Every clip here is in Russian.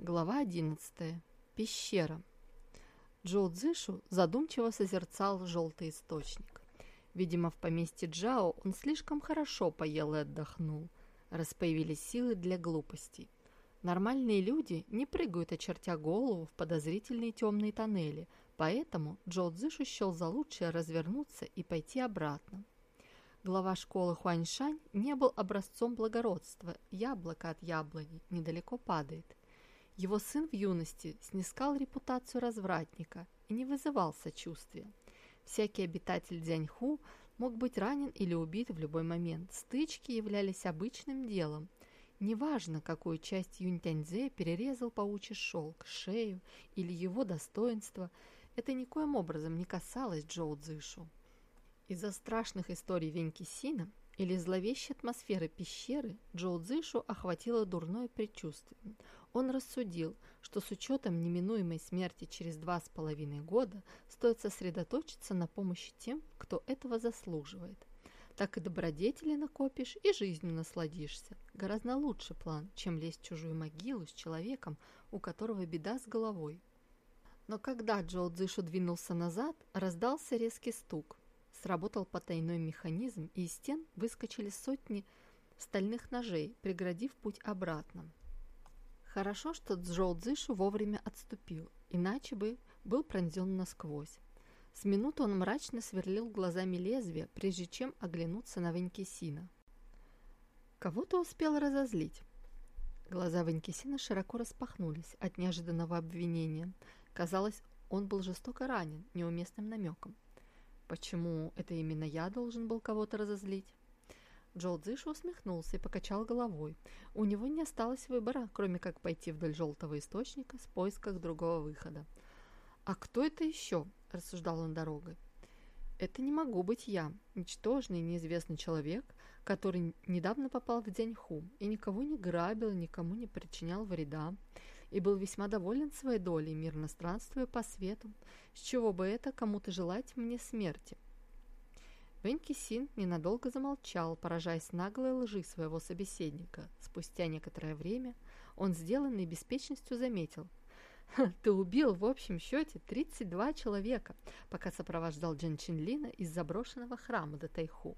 Глава 11. Пещера. Джоу Цзышу задумчиво созерцал желтый источник. Видимо, в поместье Джао он слишком хорошо поел и отдохнул, раз силы для глупостей. Нормальные люди не прыгают, очертя голову в подозрительные темные тоннели, поэтому Джоу Цзышу счел за лучшее развернуться и пойти обратно. Глава школы Хуаньшань не был образцом благородства, яблоко от яблони недалеко падает. Его сын в юности снискал репутацию развратника и не вызывал сочувствия. Всякий обитатель Дзяньху мог быть ранен или убит в любой момент. Стычки являлись обычным делом. Неважно, какую часть Юнь-Тяньзе перерезал паучий шелк, шею или его достоинство, это никоим образом не касалось Джоу Цзышу. Из-за страшных историй Веньки Сина или зловещей атмосферы пещеры Джоу Цзышу охватило дурное предчувствие. Он рассудил, что с учетом неминуемой смерти через два с половиной года стоит сосредоточиться на помощи тем, кто этого заслуживает. Так и добродетели накопишь, и жизнью насладишься. Гораздо лучше план, чем лезть в чужую могилу с человеком, у которого беда с головой. Но когда Джоу Цзышу двинулся назад, раздался резкий стук. Сработал потайной механизм, и из стен выскочили сотни стальных ножей, преградив путь обратно. Хорошо, что Джоу Цзышу вовремя отступил, иначе бы был пронзен насквозь. С минуту он мрачно сверлил глазами лезвия, прежде чем оглянуться на Ванькисина. «Кого ты успел разозлить?» Глаза Ванькисина широко распахнулись от неожиданного обвинения. Казалось, он был жестоко ранен неуместным намеком. «Почему это именно я должен был кого-то разозлить?» Джоу Цзышу усмехнулся и покачал головой. У него не осталось выбора, кроме как пойти вдоль желтого источника в поисках другого выхода. «А кто это еще?» – рассуждал он дорогой. «Это не могу быть я, ничтожный неизвестный человек, который недавно попал в Дзяньху и никого не грабил, никому не причинял вреда, и был весьма доволен своей долей, мирно странствуя по свету. С чего бы это кому-то желать мне смерти?» Венки Син ненадолго замолчал, поражаясь наглой лжи своего собеседника. Спустя некоторое время он, сделанный беспечностью, заметил. «Ты убил в общем счете 32 человека, пока сопровождал Джан Чинлина из заброшенного храма до Тайху.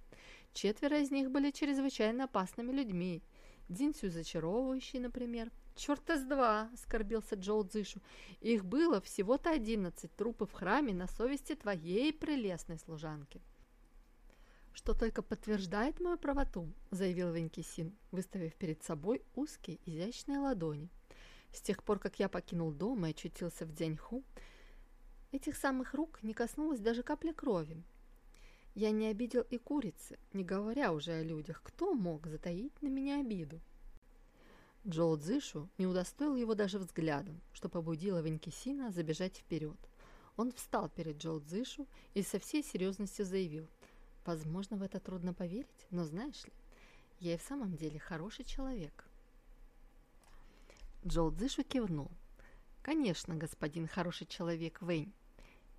Четверо из них были чрезвычайно опасными людьми. Динсю зачаровывающий, например. «Черт из два!» – оскорбился Джоу Цзышу. «Их было всего-то одиннадцать трупов в храме на совести твоей прелестной служанки» что только подтверждает мою правоту», — заявил Венкисин, выставив перед собой узкие изящные ладони. «С тех пор, как я покинул дом и очутился в Дзяньху, этих самых рук не коснулась даже капля крови. Я не обидел и курицы, не говоря уже о людях. Кто мог затаить на меня обиду?» Джоу Цзышу не удостоил его даже взглядом, что побудило Венкисина забежать вперед. Он встал перед Джоу Цзышу и со всей серьезностью заявил – Возможно, в это трудно поверить, но знаешь ли, я и в самом деле хороший человек. Джоу Цзышу кивнул. «Конечно, господин хороший человек Вэнь.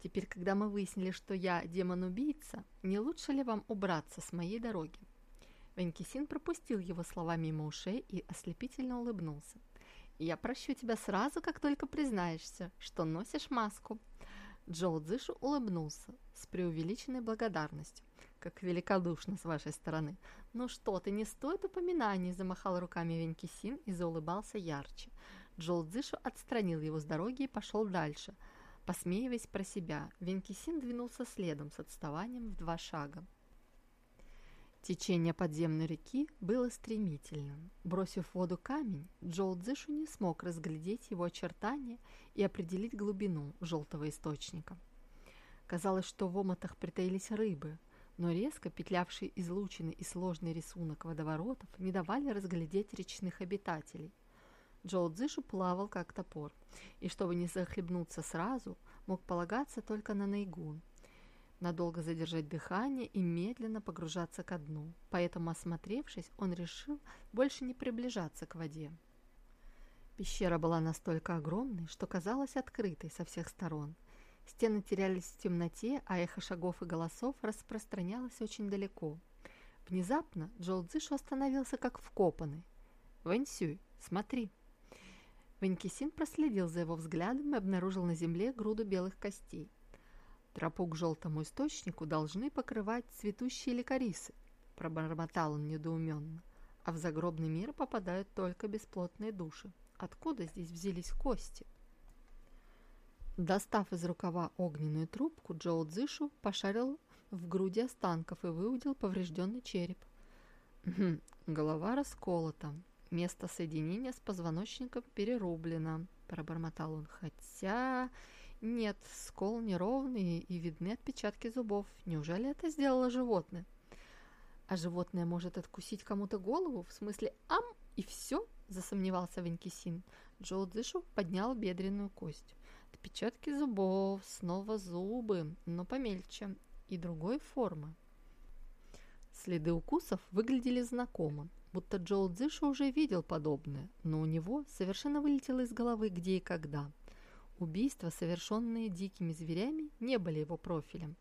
Теперь, когда мы выяснили, что я демон-убийца, не лучше ли вам убраться с моей дороги?» Вэнь Кисин пропустил его слова мимо ушей и ослепительно улыбнулся. «Я прощу тебя сразу, как только признаешься, что носишь маску». Джоу Цзышу улыбнулся с преувеличенной благодарностью. Как великодушно с вашей стороны. Ну что ты, не стоит упоминаний, замахал руками Венки Син и заулыбался ярче. Джол Цзышу отстранил его с дороги и пошел дальше. Посмеиваясь про себя, Венки Син двинулся следом с отставанием в два шага. Течение подземной реки было стремительным. Бросив в воду камень, Джоу Цзышу не смог разглядеть его очертания и определить глубину желтого источника. Казалось, что в омотах притаились рыбы – но резко петлявшие излучины и сложный рисунок водоворотов не давали разглядеть речных обитателей. Джоу Цзышу плавал как топор, и чтобы не захлебнуться сразу, мог полагаться только на Найгун. Надолго задержать дыхание и медленно погружаться ко дну, поэтому, осмотревшись, он решил больше не приближаться к воде. Пещера была настолько огромной, что казалась открытой со всех сторон – Стены терялись в темноте, а эхо шагов и голосов распространялось очень далеко. Внезапно Джоу Цзышу остановился как вкопанный. «Вэньсюй, смотри!» Ванькисин проследил за его взглядом и обнаружил на земле груду белых костей. Тропу к желтому источнику должны покрывать цветущие лекарисы, пробормотал он недоуменно. А в загробный мир попадают только бесплотные души. Откуда здесь взялись кости? Достав из рукава огненную трубку, Джоу Цзышу пошарил в груди останков и выудил поврежденный череп. «Голова расколота, место соединения с позвоночником перерублено», – пробормотал он. «Хотя нет, скол неровный и видны отпечатки зубов. Неужели это сделало животное?» «А животное может откусить кому-то голову? В смысле, ам, и все?» – засомневался Венкисин. Джоу Цзышу поднял бедренную кость. Отпечатки зубов, снова зубы, но помельче и другой формы. Следы укусов выглядели знакомо, будто Джоу Цзыша уже видел подобное, но у него совершенно вылетело из головы где и когда. Убийства, совершенные дикими зверями, не были его профилем.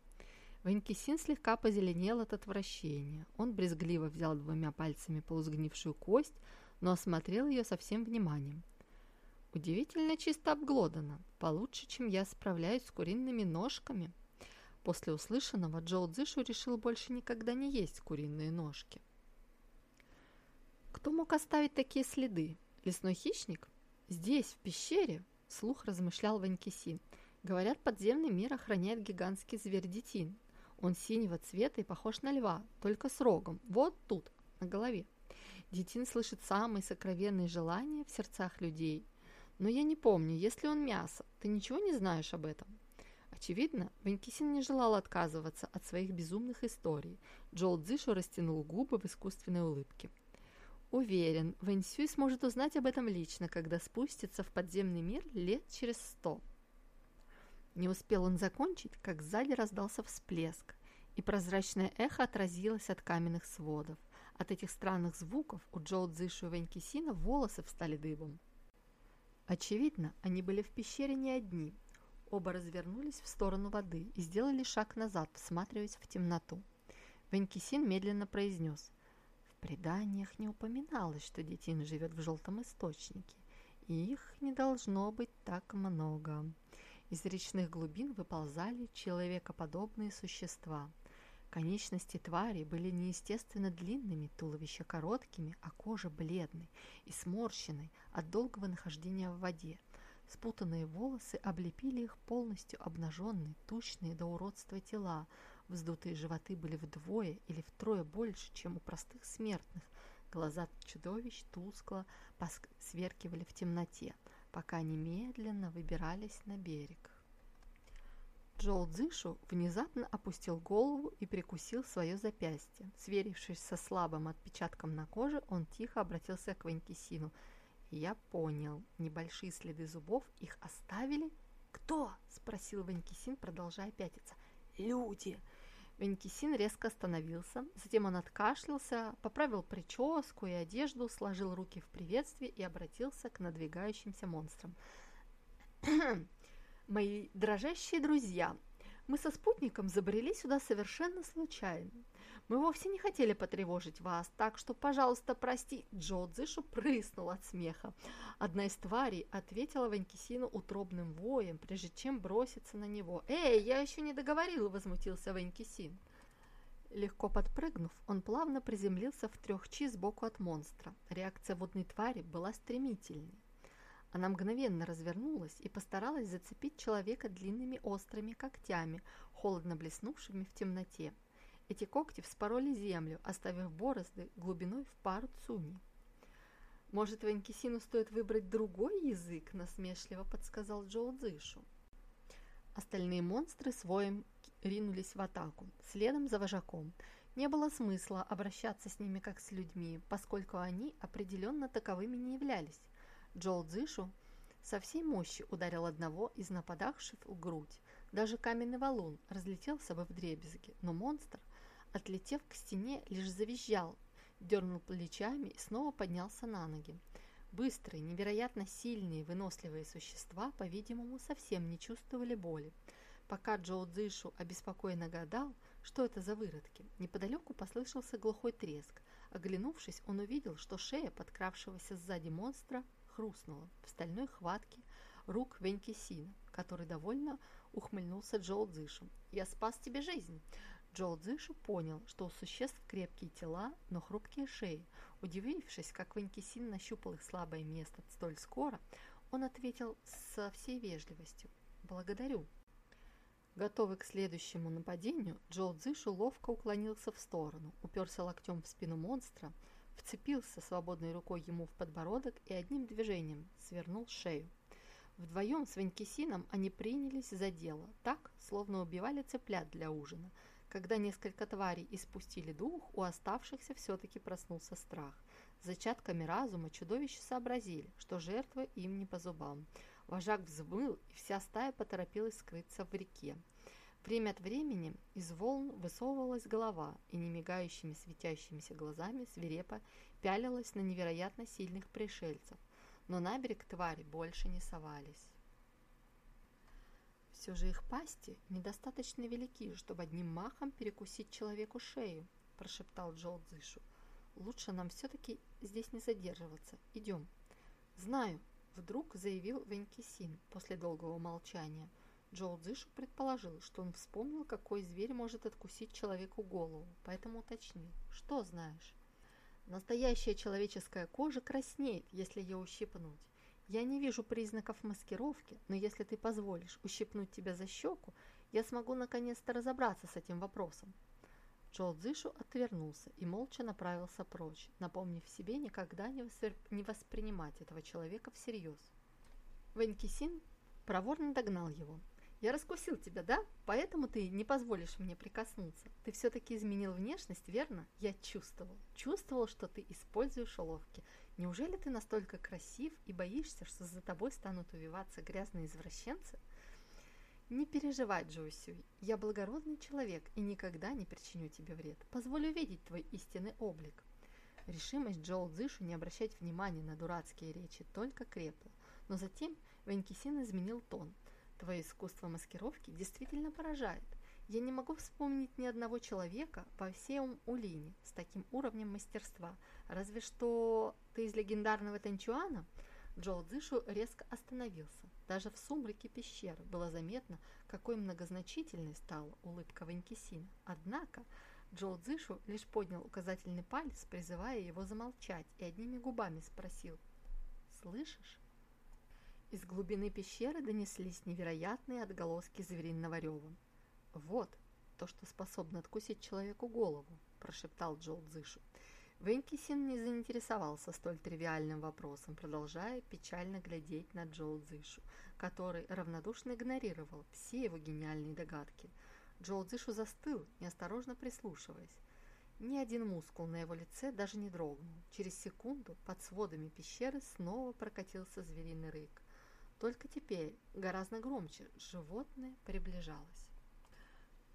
Ванькисин слегка позеленел от отвращения. Он брезгливо взял двумя пальцами полузгнившую кость, но осмотрел ее со всем вниманием. Удивительно чисто обглодано, получше, чем я справляюсь с куриными ножками. После услышанного Джоу Цзышу решил больше никогда не есть куриные ножки. Кто мог оставить такие следы? Лесной хищник? Здесь, в пещере? Слух размышлял Ванькисин. Говорят, подземный мир охраняет гигантский зверь Детин. Он синего цвета и похож на льва, только с рогом. Вот тут, на голове. Детин слышит самые сокровенные желания в сердцах людей. Но я не помню, есть ли он мясо. Ты ничего не знаешь об этом? Очевидно, Ванькисин не желал отказываться от своих безумных историй. Джоу Цзишу растянул губы в искусственной улыбке. Уверен, Вэнь Сюй сможет узнать об этом лично, когда спустится в подземный мир лет через сто. Не успел он закончить, как сзади раздался всплеск, и прозрачное эхо отразилось от каменных сводов. От этих странных звуков у Джоу Цзишу и Ванькисина волосы встали дыбом. Очевидно, они были в пещере не одни, Оба развернулись в сторону воды и сделали шаг назад, всматриваясь в темноту. Венкисин медленно произнес. Преданиях не упоминалось, что детин живет в желтом источнике, и их не должно быть так много. Из речных глубин выползали человекоподобные существа. Конечности твари были неестественно длинными, туловища короткими, а кожа бледной и сморщенной от долгого нахождения в воде – Спутанные волосы облепили их полностью обнаженные, тучные до уродства тела. Вздутые животы были вдвое или втрое больше, чем у простых смертных. Глаза чудовищ тускло сверкивали в темноте, пока они медленно выбирались на берег. Джоу Цзышу внезапно опустил голову и прикусил свое запястье. Сверившись со слабым отпечатком на коже, он тихо обратился к Ванькисину – я понял. Небольшие следы зубов их оставили? Кто? Спросил Ванькисин, продолжая пятиться. Люди. Венкисин резко остановился, затем он откашлялся, поправил прическу и одежду, сложил руки в приветствии и обратился к надвигающимся монстрам. «Мои дрожащие друзья, мы со спутником забрели сюда совершенно случайно. Мы вовсе не хотели потревожить вас, так что, пожалуйста, прости». Джо Дзышу прыснул от смеха. Одна из тварей ответила Ванькисину утробным воем, прежде чем броситься на него. «Эй, я еще не договорил!» – возмутился Ванькисин. Легко подпрыгнув, он плавно приземлился в трех чи сбоку от монстра. Реакция водной твари была стремительной. Она мгновенно развернулась и постаралась зацепить человека длинными острыми когтями, холодно блеснувшими в темноте. Эти когти вспороли землю, оставив борозды глубиной в пару цуни. «Может, Ванькисину стоит выбрать другой язык?» – насмешливо подсказал Джоу Цзышу. Остальные монстры своим ринулись в атаку, следом за вожаком. Не было смысла обращаться с ними как с людьми, поскольку они определенно таковыми не являлись. Джоу Цзышу со всей мощи ударил одного из нападавших в грудь. Даже каменный валун разлетелся бы в дребезги, но монстр отлетев к стене, лишь завизжал, дернул плечами и снова поднялся на ноги. Быстрые, невероятно сильные, выносливые существа, по-видимому, совсем не чувствовали боли. Пока Джоу Цзишу обеспокоенно гадал, что это за выродки, неподалеку послышался глухой треск. Оглянувшись, он увидел, что шея подкравшегося сзади монстра хрустнуло в стальной хватке рук Венкисина, который довольно ухмыльнулся Джоу Дзышу. «Я спас тебе жизнь!» Джоу Дзышу понял, что у существ крепкие тела, но хрупкие шеи. Удивившись, как Венкисин нащупал их слабое место столь скоро, он ответил со всей вежливостью «Благодарю». Готовый к следующему нападению, Джоу Цзышу ловко уклонился в сторону, уперся локтем в спину монстра, вцепился свободной рукой ему в подбородок и одним движением свернул шею. Вдвоем с Ванькисином они принялись за дело, так, словно убивали цыплят для ужина. Когда несколько тварей испустили дух, у оставшихся все-таки проснулся страх. Зачатками разума чудовища сообразили, что жертва им не по зубам. Вожак взмыл, и вся стая поторопилась скрыться в реке. Время от времени из волн высовывалась голова и немигающими светящимися глазами свирепо пялилась на невероятно сильных пришельцев, но на берег твари больше не совались. Все же их пасти недостаточно велики, чтобы одним махом перекусить человеку шею, прошептал Джол Дзышу. Лучше нам все-таки здесь не задерживаться. Идем. Знаю, вдруг заявил Венкисин после долгого молчания. Джоу Дзышу предположил, что он вспомнил, какой зверь может откусить человеку голову, поэтому уточнил. Что знаешь? Настоящая человеческая кожа краснеет, если ее ущипнуть. Я не вижу признаков маскировки, но если ты позволишь ущипнуть тебя за щеку, я смогу наконец-то разобраться с этим вопросом. Джоу Цзышу отвернулся и молча направился прочь, напомнив себе никогда не, воспри... не воспринимать этого человека всерьез. Ванькисин проворно догнал его. «Я раскусил тебя, да? Поэтому ты не позволишь мне прикоснуться. Ты все-таки изменил внешность, верно? Я чувствовал. Чувствовал, что ты используешь уловки. Неужели ты настолько красив и боишься, что за тобой станут увиваться грязные извращенцы?» «Не переживай, Джоусюй, я благородный человек и никогда не причиню тебе вред. Позволю увидеть твой истинный облик». Решимость Джоу Цзышу не обращать внимания на дурацкие речи только крепла, но затем Венкисин изменил тон. «Твое искусство маскировки действительно поражает. Я не могу вспомнить ни одного человека во всем Улине с таким уровнем мастерства, разве что ты из легендарного Танчуана?» Джоу Цзышу резко остановился. Даже в сумраке пещеры было заметно, какой многозначительной стала улыбка Ванькисина. Однако Джоу Цзышу лишь поднял указательный палец, призывая его замолчать, и одними губами спросил «Слышишь?». Из глубины пещеры донеслись невероятные отголоски звериного рева. «Вот то, что способно откусить человеку голову», – прошептал Джоу Цзышу. Венкисин не заинтересовался столь тривиальным вопросом, продолжая печально глядеть на Джоу Цзышу, который равнодушно игнорировал все его гениальные догадки. Джоу Цзышу застыл, неосторожно прислушиваясь. Ни один мускул на его лице даже не дрогнул. Через секунду под сводами пещеры снова прокатился звериный рык. Только теперь, гораздо громче, животное приближалось.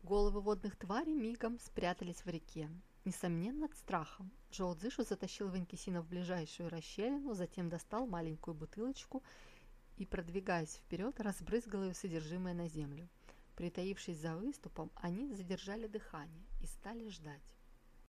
Головы водных тварей мигом спрятались в реке. Несомненно, от страха. Джоу Цзышу затащил Ванькисина в ближайшую расщелину, затем достал маленькую бутылочку и, продвигаясь вперед, разбрызгал ее содержимое на землю. Притаившись за выступом, они задержали дыхание и стали ждать.